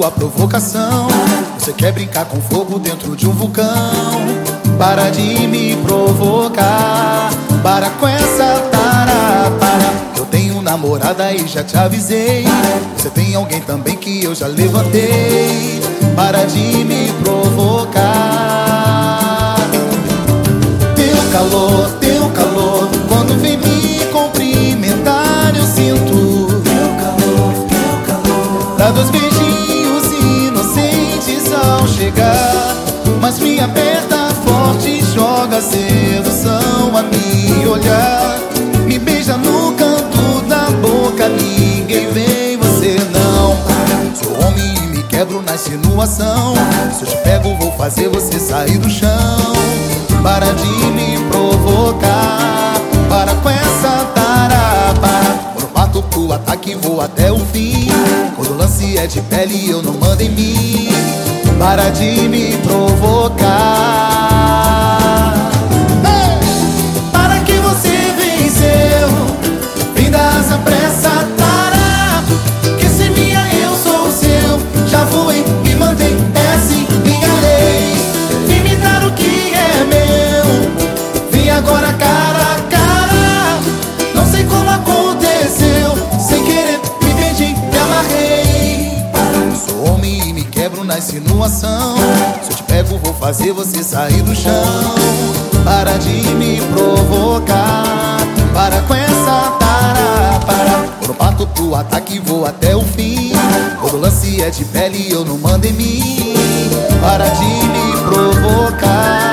sua provocação. Você quer brincar com fogo dentro de um vulcão. Para de me provocar. Para com essa tara, para. Eu tenho namorada e já te avisei. Você tem alguém também que eu já levantei. Para de me provocar. Teu calor, teu calor. Quando vem me cumprimentar, eu sinto. Teu calor, teu calor. Dá dois na insinuação. Se eu te pego, vou fazer você sair do chão. Para de me provocar, para com essa tara, para. Quando parto pro ataque, vou até o fim. Quando o lance é de pele, eu não mando em mim. Para de me provocar. Insinuação. Se eu te pego, vou fazer você sair do chão. Para de me provocar. Para com essa tara, para. Quando parto pro ataque, vou até o fim. Quando o lance é de pele, eu não mando em mim. Para de me provocar.